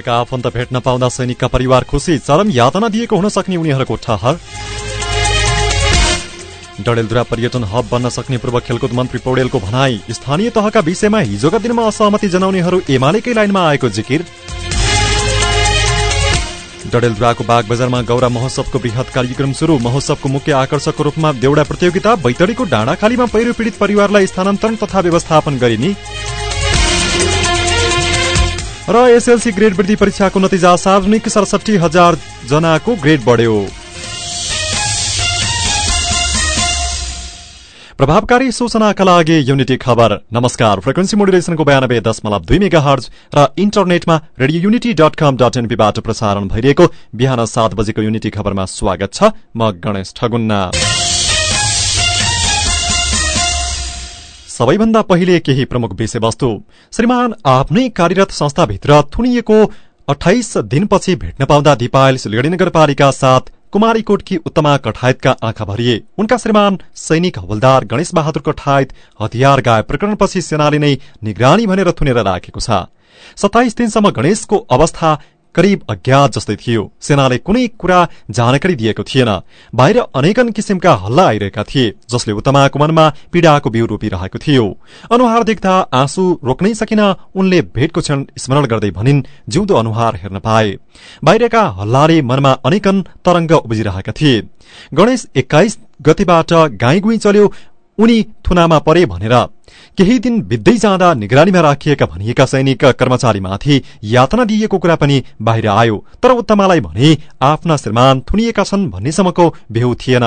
थुनिएका आफन्त भेट्न पाउँदा सैनिकका परिवार खुसी चरम यातना दिएको हुन सक्ने उनीहरूको ठहर। डडेलधुरा पर्यटन हब बन्न सक्ने पूर्व खेलकुद मन्त्री पौडेलको भनाई स्थानीय तहका विषयमा हिजोका दिनमा असहमति जनाउनेहरू एमालेकै लाइनमा आएको जिकिर। डडेलधुराको बाग बजारमा गौरा महोत्सवको वृहत कार्यक्रम शुरू महोत्सवको मुख्य आकर्षकको रूपमा देउडा प्रतियोगिता बैतडीको डाँडाखालीमा पहिरो पीड़ित परिवारलाई स्थानान्तरण तथा व्यवस्थापन गरिने। र एसएलसी ग्रेड वृद्धि परीक्षाको नतिजा सार्वजनिक सडसठी हजार जनाको ग्रेड बढ्यो। प्रभावकारी सूचनाका लागि युनिटी खबर। नमस्कार फ्रिक्वेन्सी मोडुलेसनको बयानब्बे दशमलव दुई मेगा हर्ज र इन्टरनेटमा radio unity dot com dot एनपीबाट प्रसारण भइरहेको बिहान सात बजेको युनिटी खबरमा स्वागत छ म गणेश ठगुन्ना। सबैभन्दा पहिले केही प्रमुख विषयवस्तु। श्रीमान आफ्नै कार्यरत संस्थाभित्र थुनिएको अठाइस दिनपछि भेट्न पाउँदा दिपायल सिलगढ़ी नगरपालिका साथ कुमारीकोटकी उत्तमा कठायतका आँखा भरिए। उनका श्रीमान सैनिक हवलदार गणेश बहादुर कठायत हतियार गाए प्रकरणपछि सेनाले नै निगरानी भनेर थुनेर राखेको छ। सत्ताइस दिनसम्म गणेशको अवस्था करिब अज्ञात जस्तै थियो। सेनाले कुनै कुरा जानकारी दिएको थिएन। बाहिर अनेकन किसिमका हल्ला आइरहेका थिए जसले उत्तमाको मनमा पीड़ाको बिउ रोपिरहेको थियो। अनुहार देख्दा आँसु रोक्नै सकिन उनले भेटको क्षण स्मरण गर्दै भनिन् जिउँदो अनुहार हेर्न पाए। बाहिरका हल्लाले मनमा अनेकन तरंग उब्जिरहेका थिए। गणेश एक्काइस गतिबाट गाई गुई चल्यो उनी थुनामा परे भनेर केही दिन बित्दै जाँदा निगरानीमा राखिएका भनिएका सैनिक कर्मचारीमाथि यातना दिइएको कुरा पनि बाहिर आयो। तर उत्तमालाई भने आफ्ना श्रीमान थुनिएका छन् भन्नेसम्मको बेहु थिएन।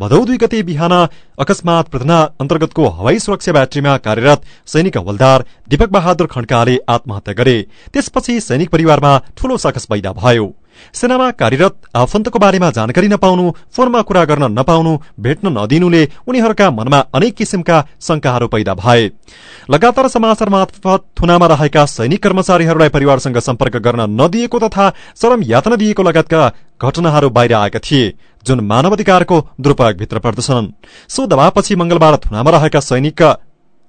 भदौ दुई गते बिहान अकस्मात प्रधान अन्तर्गतको हवाई सुरक्षा ब्याट्रीमा कार्यरत सैनिक हवलदार दीपक बहादुर खड्काले आत्महत्या गरे। त्यसपछि सैनिक परिवारमा ठूलो सकस पैदा भयो। सेनामा कार्यरत आफन्तको बारेमा जानकारी नपाउनु फोनमा कुरा गर्न नपाउनु भेट्न नदिनुले उनीहरूका मनमा अनेक किसिमका शंकाहरू पैदा भए। लगातार समाचार मार्फत थुनामा रहेका सैनिक कर्मचारीहरूलाई परिवारसँग सम्पर्क गर्न नदिएको तथा चरम यातना दिएको लगायतका घटनाहरू बाहिर आएका थिए जुन मानवाधिकारको दुरूपयोगभित्र पर्दछन्। सो दबावपछि मंगलबार थुनामा रहेका सैनिक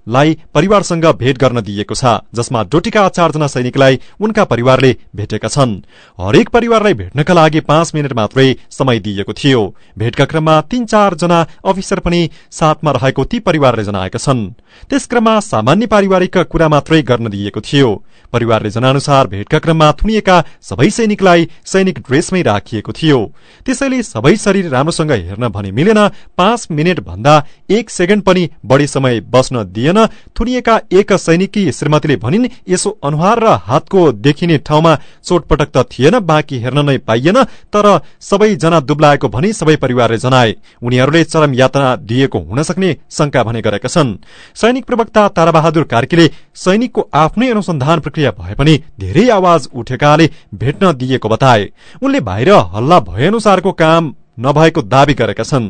लाई परिवारसँग भेट गर्न दिइएको छ जसमा डोटीका चारजना सैनिकलाई उनका परिवारले भेटेका छन्। हरेक परिवारलाई भेट्नका लागि पाँच मिनट मात्रै समय दिइएको थियो। भेटका क्रममा तीन चारजना अफिसर पनि साथमा रहेको ती परिवारले जनाएका छन्। त्यस क्रममा सामान्य पारिवारिक कुरा मात्रै गर्न दिइएको थियो। परिवारले जनानुसार भेटका क्रममा थुनिएका सबै सैनिकलाई सैनिक ड्रेसमै राखिएको थियो। त्यसैले सबै शरीर राम्रोसँग हेर्न भने मिलेन। पाँच मिनट भन्दा एक सेकेण्ड पनि बढ़ी समय बस्न दिएन। थुनिएका एक सैनिकी श्रीमतीले भनिन् यसो अनुहार र हातको देखिने ठाउँमा चोटपटक त थिएन बाँकी हेर्न नै पाइएन तर सबैजना दुब्लाएको भनी सबै परिवारले जनाए। उनीहरूले चरम यातना दिएको हुन सक्ने शंका भने गरेका छन् सैनिक प्रवक्ता ताराबहादुर कार्कीले सैनिकको आफ्नै अनुसन्धान प्रक्रिया भए पनि धेरै आवाज उठेकाले भेट्न दिएको बताए। उनले बाहिर हल्ला भएअनुसारको काम नभएको दावी गरेका छन्।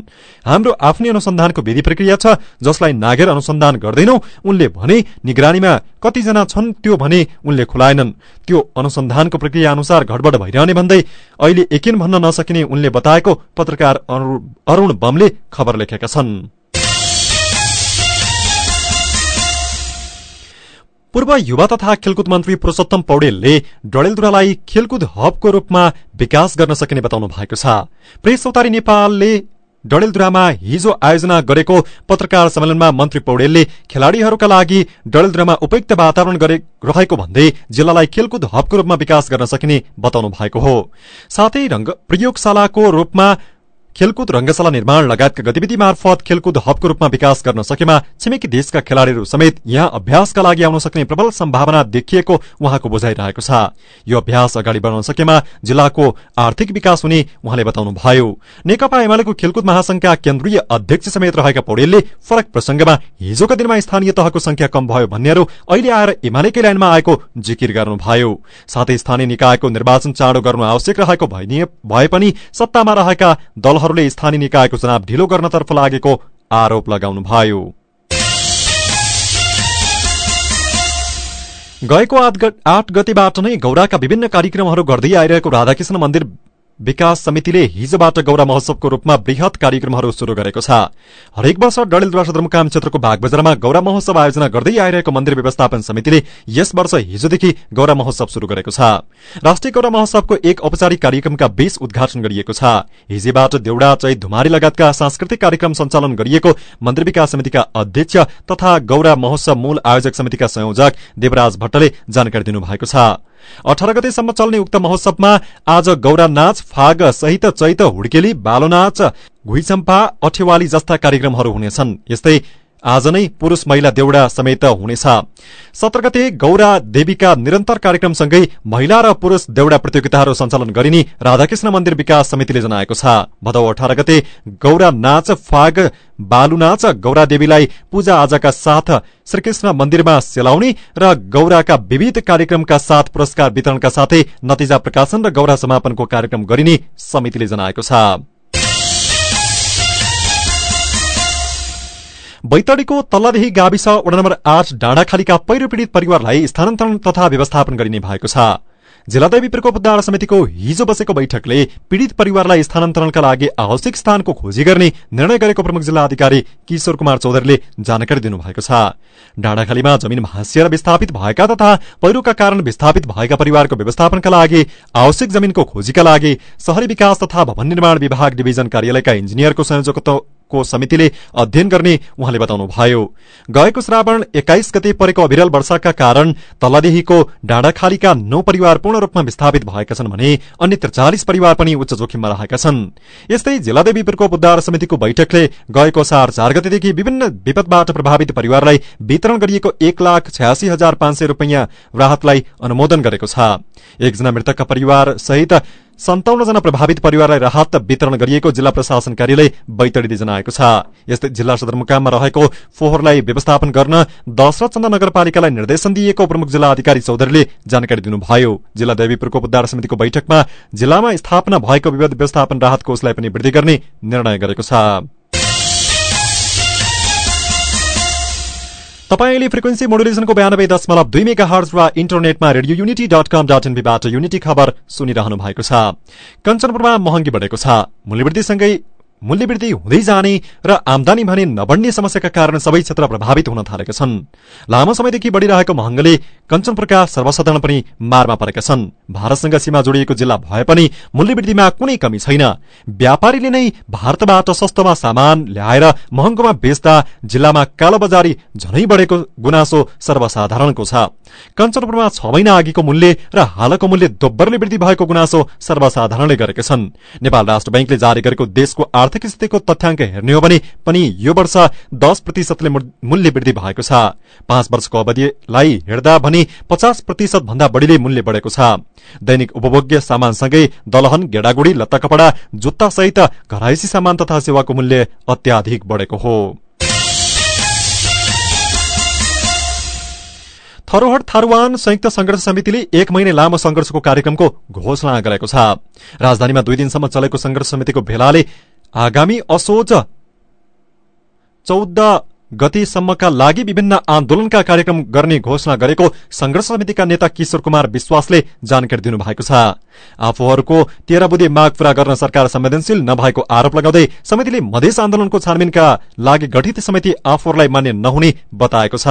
हाम्रो आफ्नै अनुसन्धानको विधि प्रक्रिया छ जसलाई नागेर अनुसन्धान गर्दैनौ उनले भने निगरानीमा कतिजना छन् त्यो भने उनले खुलाएनन्। त्यो अनुसन्धानको प्रक्रिया अनुसार घडबड भइरहने भन्दै अहिले एकिन भन्न नसकिने उनले बताएको पत्रकार अरूण बमले खबर लेखेका छन्। पूर्व युवा तथा खेलकुद मन्त्री पुरूषोत्तम पौडेलले डडेलधुरालाई खेलकुद हबको रूपमा विकास गर्न सकिने बताउनु भएको छ। प्रेस चौतारी नेपालले डडेलधुरामा हिजो आयोजना गरेको पत्रकार सम्मेलनमा मन्त्री पौडेलले खेलाड़ीहरूका लागि डडेलधुरामा उपयुक्त वातावरण रहेको भन्दै जिल्लालाई खेलकुद हबको रूपमा विकास गर्न सकिने बताउनु भएको हो। साथै प्रयोगशालाको रूपमा खेलकुद रंगशाला निर्माण लगायतका गतिविधि मार्फत खेलकुद हबको रूपमा विकास गर्न सकेमा छिमेकी देशका खेलाड़ीहरू समेत यहाँ अभ्यासका लागि आउन सक्ने प्रबल सम्भावना देखिएको उहाँको बुझाइरहेको छ। यो अभ्यास अगाडि बढाउन सकेमा जिल्लाको आर्थिक विकास हुने उहाँले बताउनुभयो। नेकपा एमालेको खेलकुद महासंघका केन्द्रीय अध्यक्ष समेत रहेका पौडेलले फरक प्रसंगमा हिजोका दिनमा स्थानीय तहको संख्या कम भयो भन्नेहरू अहिले आएर एमालेकै लाइनमा आएको जिकिर गर्नुभयो। साथै स्थानीय निकायको निर्वाचन चाँडो गर्नु आवश्यक रहेको भए पनि सत्तामा रहेका दलहरू नेताहरूले स्थानीय निकायको चुनाव ढिलो गर्नतर्फ लागेको आरोप लगाउनुभयो। गएको आठ गतिबाट नै गौराका विभिन्न कार्यक्रमहरू गर्दै आइरहेको राधाकृष्ण मन्दिर विकास समितिले हिजोबाट गौरा महोत्सवको रूपमा वृहत कार्यक्रमहरू शुरू गरेको छ। हरेक वर्ष डडेलद्वारा सदरमुकाम क्षेत्रको बागबजारमा गौरा महोत्सव आयोजना गर्दै आइरहेको मन्दिर व्यवस्थापन समितिले यस वर्ष हिजोदेखि गौरा महोत्सव शुरू गरेको छ। राष्ट्रिय गौरा महोत्सवको एक औपचारिक कार्यक्रमका बीच उद्घाटन गरिएको छ। हिजोबाट देउडा चैत धुमारी लगायतका सांस्कृतिक कार्यक्रम सञ्चालन गरिएको मन्दिर विकास समितिका अध्यक्ष तथा गौरा महोत्सव मूल आयोजक समितिका संयोजक देवराज भट्टले जानकारी दिनुभएको छ। अठार गतेसम्म चल्ने उक्त महोत्सवमा आज गौरा नाच फाग सहित चैत हुड्केली बालो नाच घुइचम्पा अठेवाली जस्ता कार्यक्रमहरू हुनेछन्। यस्तै आज नै पुरूष महिला देउडा समेत हुनेछ। सत्र गते गौरा देवीका निरन्तर कार्यक्रमसँगै महिला र पुरूष देउडा प्रतियोगिताहरू सञ्चालन गरिने राधाकृष्ण मन्दिर विकास समितिले जनाएको छ। भदौ अठार गते गौरा नाच फाग बालु नाच गौरा देवीलाई पूजा आजाका साथ श्रीकृष्ण मन्दिरमा सेलाउने र गौराका विविध कार्यक्रमका साथ पुरस्कार वितरणका साथै नतिजा प्रकाशन र गौरा समापनको कार्यक्रम गरिने समितिले जनाएको छ। बैतडीको तल्लादेही गाविस वडा नम्बर आठ डाँडाखालीका पहिरो पीड़ित परिवारलाई स्थानान्तरण तथा व्यवस्थापन गरिने भएको छ। जिल्लादेवी प्रकोप उद्धार समितिको हिजो बसेको बैठकले पीड़ित परिवारलाई स्थानान्तरणका लागि आवश्यक स्थानको खोजी गर्ने निर्णय गरेको प्रमुख जिल्ला अधिकारी किशोर कुमार चौधरीले जानकारी दिनुभएको छ। डाँडाखालीमा जमिन भाँसिएर विस्थापित भएका तथा पहिरोका कारण विस्थापित भएका परिवारको व्यवस्थापनका लागि आवश्यक जमिनको खोजीका लागि शहरी विकास तथा भवन निर्माण विभाग डिभिजन कार्यालयका इन्जिनियरको संयोजकत्व को समितिले अध्ययन गर्ने उहाँले बताउनुभयो। गएको श्रावण एक्काइस गते परेको अविरल वर्षाका कारण तल्लादेहीको डाँडाखालीका नौ परिवार पूर्ण रूपमा विस्थापित भएका छन् भने अन्य त्रिचालिस परिवार पनि उच्च जोखिममा रहेका छन्। यस्तै जिल्लादेवी प्रकोप उद्धार समितिको बैठकले गएको सार चार गतेदेखि विभिन्न विपदबाट प्रभावित परिवारलाई वितरण गरिएको एक लाख छयासी हजार पाँच सय रूपियाँ राहतलाई अनुमोदन गरेको छ। एकजना मृतकका परिवार सहित सन्ताउन्न जना प्रभावित परिवारलाई राहत वितरण गरिएको जिल्ला प्रशासन कार्यालय बैतडीले जनाएको छ। यस्तै जिल्ला सदरमुकाममा रहेको फोहोरलाई व्यवस्थापन गर्न दशरथ चन्द नगरपालिकालाई निर्देशन दिएको प्रमुख जिल्ला अधिकारी चौधरीले जानकारी दिनुभयो। जिल्ला दैवी प्रकोप उद्धार समितिको बैठकमा जिल्लामा स्थापना भएको विवाद व्यवस्थापन राहत कोषलाई पनि वृद्धि गर्ने निर्णय गरेको छ। तपाईँले फ्रिक्वेन्सी मोडुलेसनको बयानब्बे दशमलव दुई मेगा हर्ज वा इन्टरनेटमा radio unity dot com dot एनबीबाट unity खबर सुनिरहनु भएको छ। कञ्चनपुरमा महँगी बढेको छ। मूल्यवृद्धिसँगै मूल्यवृद्धि हुँदै जाने र आमदानी भने नबढ्ने समस्याका कारण सबै क्षेत्र प्रभावित हुन थालेका छन्। लामो समयदेखि बढ़िरहेको महँगले कञ्चनपुरका सर्वसाधारण पनि मारमा परेका छन्। भारतसँग सीमा जोडिएको जिल्ला भए पनि मूल्यवृद्धिमा कुनै कमी छैन। व्यापारीले नै भारतबाट सस्तोमा सामान ल्याएर महँगोमा बेच्दा जिल्लामा कालोबजारी झनै बढेको गुनासो सर्वसाधारणको छ। कञ्चनपुरमा छ महिना अघिको मूल्य र हालको मूल्य दोब्बरले वृद्धि भएको गुनासो सर्वसाधारणले गरेका छन्। नेपाल राष्ट्र बैंकले जारी गरेको देशको आर्थिक स्थितिको तथ्याङ्क हेर्ने हो भने पनि यो वर्ष दश प्रतिशतले मूल्य वृद्धि भएको छ। पाँच वर्षको अवधिलाई हेर्दा भने पचास प्रतिशत भन्दा बढ़ीले मूल्य बढ़ेको छ। दैनिक उपभोग्य सामानसँगै दलहन गेडागुडी लत्ता कपडा जुत्ता सहित घराइसी सामान तथा सेवाको मूल्य अत्याधिक बढ़ेको हो। थरोहट थारूवान संयुक्त संघर्ष समितिले एक महिने लामो संघर्षको कार्यक्रमको घोषणा गरेको छ। राजधानीमा दुई दिनसम्म चलेको संघर्ष समितिको भेलाले आगामी असोज चौध गतिसम्मका लागि विभिन्न आन्दोलनका कार्यक्रम गर्ने घोषणा गरेको संघर्ष समितिका नेता किशोर कुमार विश्वासले जानकारी दिनुभएको छ। आफूहरूको तेह्र बुधे माग पूरा गर्न सरकार संवेदनशील नभएको आरोप लगाउँदै समितिले मधेस आन्दोलनको छानबिनका लागि गठित समिति आफूहरूलाई मान्य नहुने बताएको छ।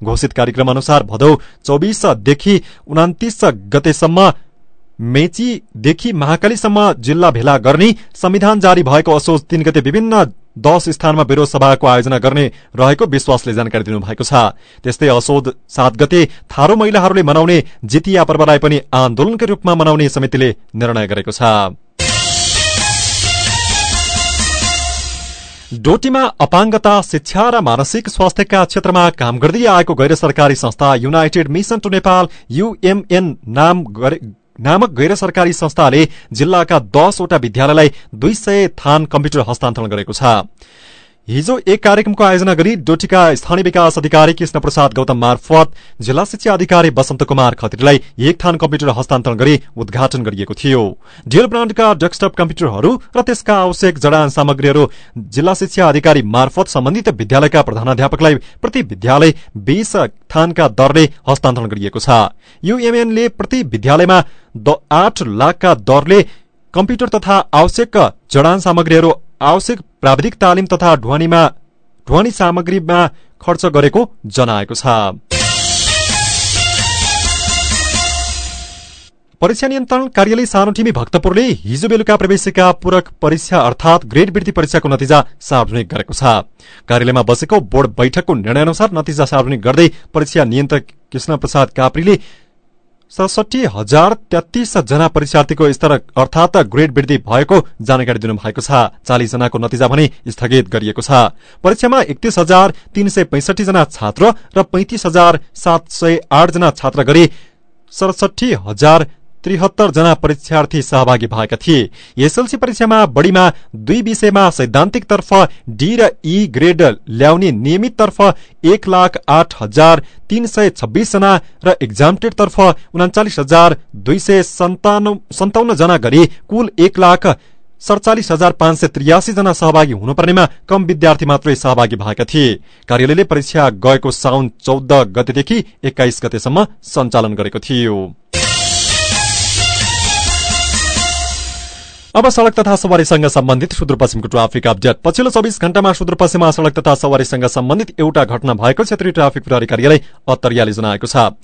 घोषित कार्यक्रम अनुसार भदौ चौबिसदेखि उनातिस गतेसम्म मेचीदेखि महाकालीसम्म जिल्ला भेला गर्ने संविधान जारी भएको असोज तीन गते विभिन्न दश स्थानमा विरोध सभाको आयोजना गर्ने रहेको विश्वासले जानकारी दिनुभएको छ। त्यस्तै असोध सात गते थारो महिलाहरूले मनाउने जितिया पर्वलाई पनि आन्दोलनकै रूपमा मनाउने समितिले निर्णय गरेको छ। डोटीमा अपाङ्गता शिक्षा र मानसिक स्वास्थ्यका क्षेत्रमा काम गर्दै आएको गैर सरकारी संस्था united mission to Nepal UMN नाम नामक गैर सरकारी संस्थाले जिल्लाका दसवटा विद्यालयलाई दुई सय थान कम्प्युटर हस्तान्तरण गरेको छ। हिजो एक कार्यक्रमको आयोजना गरी डोटीका स्थानीय विकास अधिकारी कृष्ण प्रसाद गौतम मार्फत जिल्ला शिक्षा अधिकारी वसन्त कुमार खत्रीलाई एक थान कम्प्युटर हस्तान्तरण गरी उद्घाटन गरिएको थियो। डेल ब्रान्डका डेस्कटप कम्प्युटरहरू र त्यसका आवश्यक जडान सामग्रीहरू जिल्ला शिक्षा अधिकारी मार्फत सम्बन्धित विद्यालयका प्रधानाध्यापकलाई प्रति विद्यालय बीस थानका दरले हस्तान्तरण गरिएको छ। युएमएनले प्रति विद्यालयमा आठ लाखका दरले कम्प्युटर तथा आवश्यक जडान सामग्रीहरू आवश्यक प्राविधिक तालिम तथा ढुवानीमा ढुवानी सामग्रीमा खर्च गरेको जनाएको छ। परीक्षा नियन्त्रण कार्यालय सानोटिमी भक्तपुरले हिजो बेलुका प्रवेशिका पूरक परीक्षा अर्थात ग्रेड वृद्धि परीक्षाको नतिजा सार्वजनिक गरेको छ। कार्यालयमा बसेको बोर्ड बैठकको निर्णय अनुसार नतिजा सार्वजनिक गर्दै परीक्षा नियन्त्रक कृष्ण प्रसाद काप्रीले सडसठी हजार तेत्तीस जना परीक्षार्थीको स्तर अर्थात ग्रेड वृद्धि भएको जानकारी दिनुभएको छ। चालिस जनाको नतिजा भने स्थगित गरिएको छ। परीक्षामा एकतीस हजार तीन सय पैंसठी जना छात्र र पैंतिस हजार सात सय आठ जना छात्र गरी सडसठी हजार त्रिहत्तर जना परीक्षार्थी सहभागी भएका थिए। एसएलसी परीक्षामा बढ़ीमा दुई विषयमा सैद्धान्तिक तर्फ डी र ई ग्रेड ल्याउने नियमित तर्फ एक लाख आठ हजार तीन सय छब्बीस जना र एक्जामटेड तर्फ उनाचालिस हजार दुई सय सन्ताउन्न जना गरी कुल एक लाख सडचालिस हजार पाँच सय त्रियासी जना सहभागी हुनुपर्नेमा कम विद्यार्थी मात्रै सहभागी भएका थिए। कार्यालयले परीक्षा गएको साउन चौध गतेदेखि एक्काइस गतेसम्म सञ्चालन गरेको थियो। अब सड़क तथा सवारीसँग सम्बन्धित सुदूरपश्चिमको ट्राफिक अपडेट। पछिल्लो चौबिस घण्टामा सुदूरपश्चिममा सड़क तथा सवारीसँग सम्बन्धित एउटा घटना भएको क्षेत्रीय ट्राफिक प्रहरी कार्यालय अत्तरियाले जनाएको छ।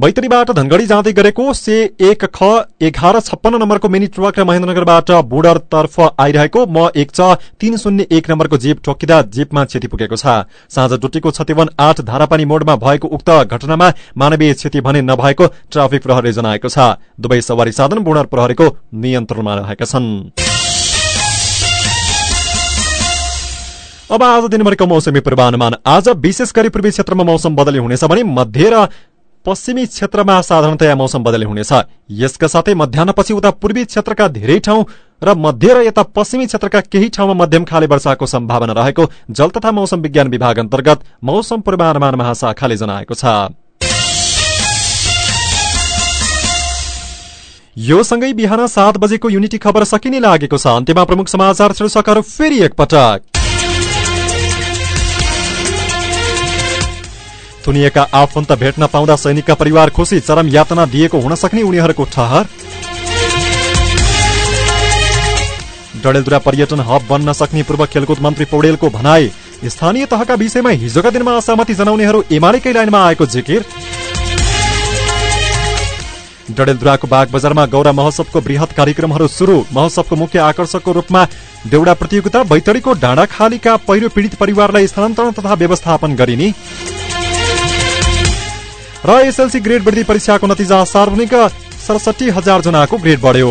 बैतरीबाट धनगढ़ी जाँदै गरेको से एक ख एघार छप्पन्न नम्बरको मिनी ट्रक र महेन्द्रनगरबाट बुडर तर्फ आइरहेको म एक च तीन शून्य एक नम्बरको जीप ठोकिँदा जीपमा क्षति पुगेको छ। साँझ डुटीको छतिवन आठ धारापानी मोडमा भएको उक्त घटनामा मानवीय क्षति भने नभएको ट्राफिक प्रहरीले जनाएको छ। दुवै सवारी साधन बुडर प्रहरीको नियन्त्रणमा रहेका छन्। अब आज दिनभरिको मौसमी पूर्वानुमान। आज विशेष गरी पूर्वी क्षेत्रमा मौसम बदली हुनेछ भने मध्य र पश्चिमी क्षेत्रमा साधारणतया मौसम बदली हुनेछ। यसका साथै मध्याहपछि उता पूर्वी क्षेत्रका धेरै ठाउँ र मध्य र यता पश्चिमी क्षेत्रका केही ठाउँमा मध्यम खाले वर्षाको सम्भावना रहेको जल तथा मौसम विज्ञान विभाग अन्तर्गत मौसम पूर्वानुमान महाशाखाले जनाएको छ। यो सँगै बिहान सात बजेको युनिटी खबर सकिने लागेको छ। अन्त्यमा प्रमुख समाचार शीर्षकहरू फेरि एकपटक। थुनिएका आफन्त भेट्न पाउँदा सैनिकका परिवार खुसी चरम यातना दिएको हुन सक्ने उनीहरूको ठहर। डडेलधुरा पर्यटन हब बन्न सक्ने पूर्व खेलकुद मन्त्री पौडेलको भनाई। स्थानीय तहका विषयमा हिजोका दिनमा असहमति जनाउनेहरू एमालेकै लाइनमा आएको जिकिर। डडेलधुराको बाग बजारमा गौरा महोत्सवको वृहत कार्यक्रमहरू सुरु। महोत्सवको मुख्य आकर्षकको रूपमा देउडा प्रतियोगिता बैतडीको डाँडाखालीका पहिरो पीड़ित परिवारलाई स्थानान्तरण तथा व्यवस्थापन गरिने। र एसएलसी ग्रेड वृद्धि परीक्षाको नतिजा सार्वजनिक सडसठी हजार जनाको ग्रेड बढ्यो।